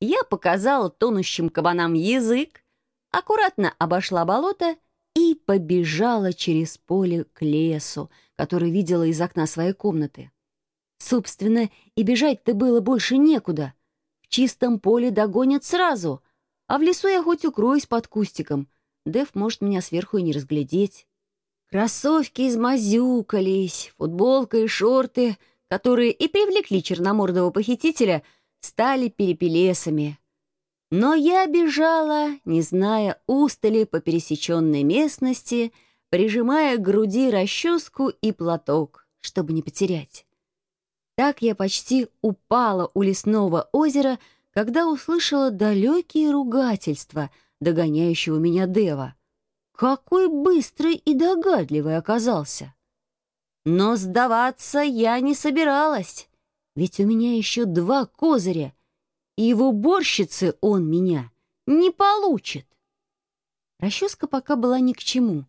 я показала тонущим кабанам язык, аккуратно обошла болото и побежала через поле к лесу, который видела из окна своей комнаты. Собственно, и бежать-то было больше некуда. В чистом поле догонят сразу, а в лесу я хоть укроюсь под кустиком. Дэв может меня сверху и не разглядеть. Кроссовки измазюкались, футболка и шорты, которые и привлекли черномордого похитителя, стали перепелесами. Но я бежала, не зная устали по пересеченной местности, прижимая к груди расческу и платок, чтобы не потерять. Так я почти упала у лесного озера, когда услышала далекие ругательства догоняющего меня Дева. Какой быстрый и догадливый оказался! Но сдаваться я не собиралась, ведь у меня еще два козыря — и в уборщице он меня не получит. Расческа пока была ни к чему,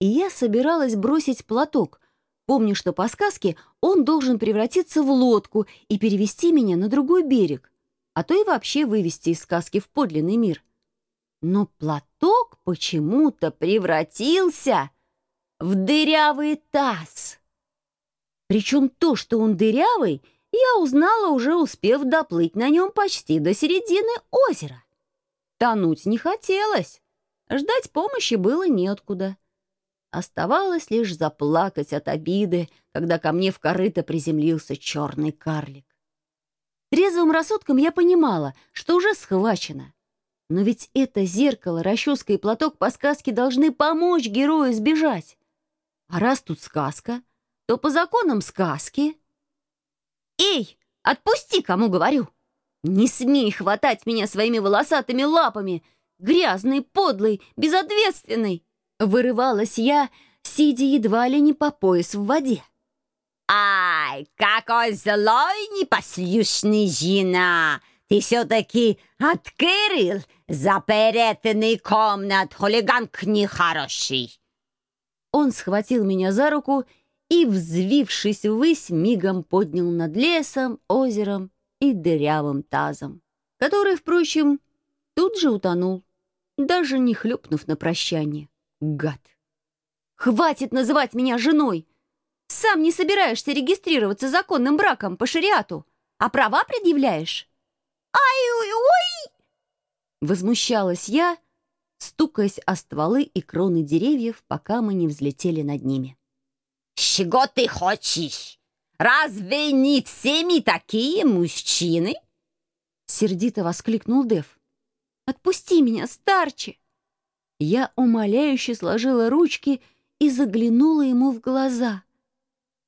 и я собиралась бросить платок, помню, что по сказке он должен превратиться в лодку и перевести меня на другой берег, а то и вообще вывести из сказки в подлинный мир. Но платок почему-то превратился в дырявый таз. Причем то, что он дырявый — я узнала, уже успев доплыть на нем почти до середины озера. Тонуть не хотелось, ждать помощи было неоткуда. Оставалось лишь заплакать от обиды, когда ко мне в корыто приземлился черный карлик. Трезвым рассудком я понимала, что уже схвачено. Но ведь это зеркало, расческа и платок по сказке должны помочь герою сбежать. А раз тут сказка, то по законам сказки «Эй, отпусти, кому говорю! Не смей хватать меня своими волосатыми лапами! Грязный, подлый, безответственный!» Вырывалась я, сидя едва ли не по пояс в воде. «Ай, какой злой непослушный жена! Ты все-таки открыл заперетный комнат, хулиганк нехороший!» Он схватил меня за руку и, взвившись ввысь, мигом поднял над лесом, озером и дырявым тазом, который, впрочем, тут же утонул, даже не хлюпнув на прощание. Гад! «Хватит называть меня женой! Сам не собираешься регистрироваться законным браком по шариату, а права предъявляешь?» «Ай-ой-ой!» Возмущалась я, стукаясь о стволы и кроны деревьев, пока мы не взлетели над ними. «Чего ты хочешь? Разве не все мы такие мужчины?» Сердито воскликнул Дев. «Отпусти меня, старче!» Я умоляюще сложила ручки и заглянула ему в глаза.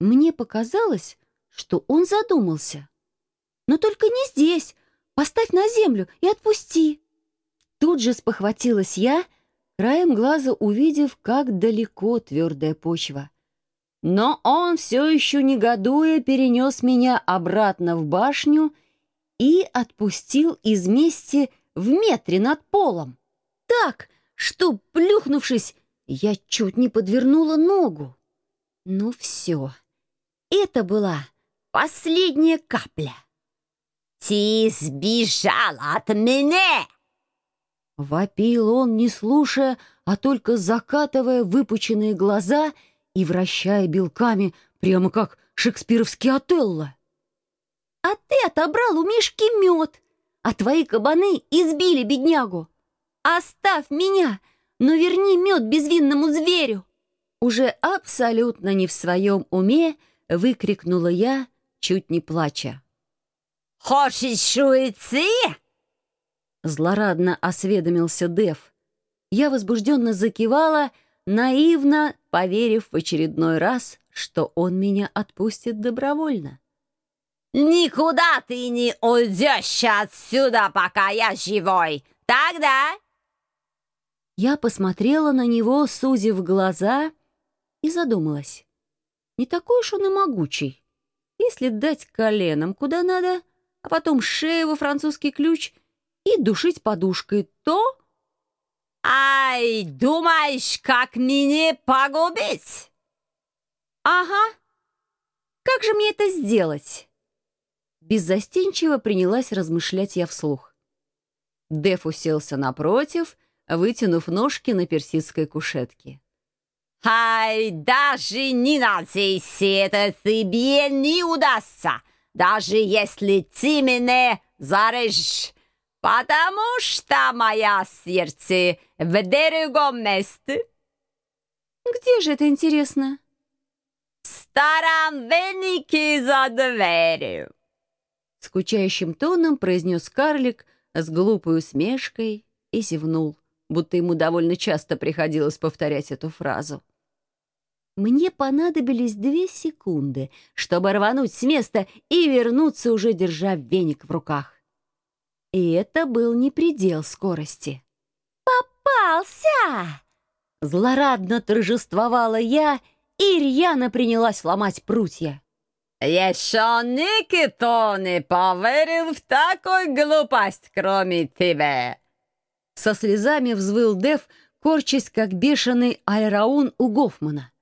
Мне показалось, что он задумался. «Но только не здесь! Поставь на землю и отпусти!» Тут же спохватилась я, краем глаза увидев, как далеко твердая почва — но он все еще негодуя перенес меня обратно в башню и отпустил из мести в метре над полом. Так, что, плюхнувшись, я чуть не подвернула ногу. Ну все, это была последняя капля. «Ты сбежала от меня!» Вопил он, не слушая, а только закатывая выпученные глаза — и вращая белками, прямо как шекспировский Отелло. «А ты отобрал у Мишки мед, а твои кабаны избили беднягу. Оставь меня, но верни мед безвинному зверю!» Уже абсолютно не в своем уме выкрикнула я, чуть не плача. «Хочешь уйти?» Злорадно осведомился Дев. Я возбужденно закивала, наивно поверив в очередной раз, что он меня отпустит добровольно. «Никуда ты не уйдешь отсюда, пока я живой! Тогда...» Я посмотрела на него, сузив глаза, и задумалась. Не такой уж он и могучий. Если дать коленом куда надо, а потом шею во французский ключ и душить подушкой, то «Ай, думаешь, как меня погубить?» «Ага. Как же мне это сделать?» Беззастенчиво принялась размышлять я вслух. Деф уселся напротив, вытянув ножки на персидской кушетке. «Ай, даже не надейся, это тебе не удастся, даже если ты меня зарежешь, потому что мое сердце в другом месте». «Где же это интересно?» «В старом венике за дверью», — скучающим тоном произнес карлик с глупой усмешкой и зевнул, будто ему довольно часто приходилось повторять эту фразу. Мне понадобились две секунды, чтобы рвануть с места и вернуться, уже держа веник в руках. И это был не предел скорости. «Попался!» Злорадно торжествовала я, и рьяно принялась ломать прутья. «Еще никто не поверил в такую глупость, кроме тебя!» Со слезами взвыл Дев, корчась, как бешеный Айраун у Гофмана.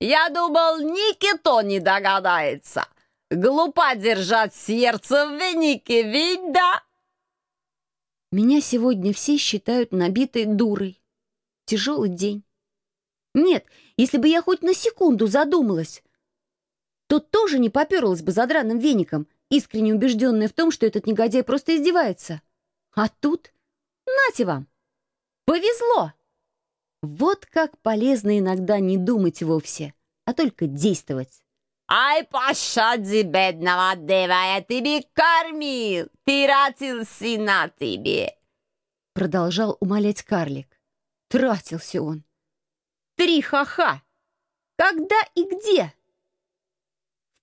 «Я думал, никто не догадается. Глупо держать сердце в венике, ведь да?» Меня сегодня все считают набитой дурой. Тяжелый день. Нет, если бы я хоть на секунду задумалась, то тоже не поперлась бы за драным веником, искренне убежденная в том, что этот негодяй просто издевается. А тут, нате вам, повезло. Вот как полезно иногда не думать вовсе, а только действовать. «Ай, пощади бедного дева, я тебе кормил, тратился на тебе!» Продолжал умолять карлик. Тратился он. Три ха-ха! Когда и где?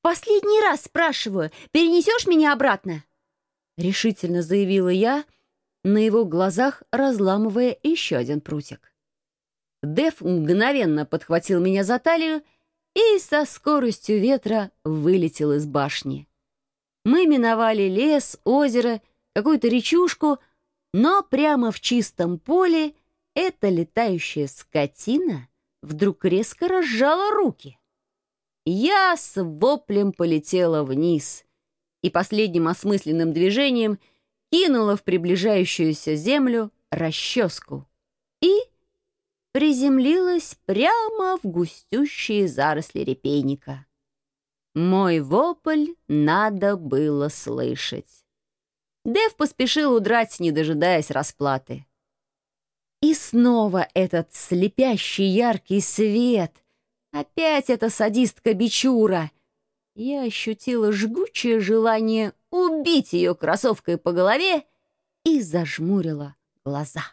«Последний раз спрашиваю, перенесешь меня обратно?» Решительно заявила я, на его глазах разламывая еще один прутик. Дев мгновенно подхватил меня за талию и со скоростью ветра вылетел из башни. Мы миновали лес, озеро, какую-то речушку, но прямо в чистом поле эта летающая скотина вдруг резко разжала руки. Я с воплем полетела вниз и последним осмысленным движением кинула в приближающуюся землю расческу и приземлилась прямо в густющие заросли репейника. Мой вопль надо было слышать. Дев поспешил удрать, не дожидаясь расплаты. И снова этот слепящий яркий свет — Опять эта садистка Бичура. Я ощутила жгучее желание убить ее кроссовкой по голове и зажмурила глаза.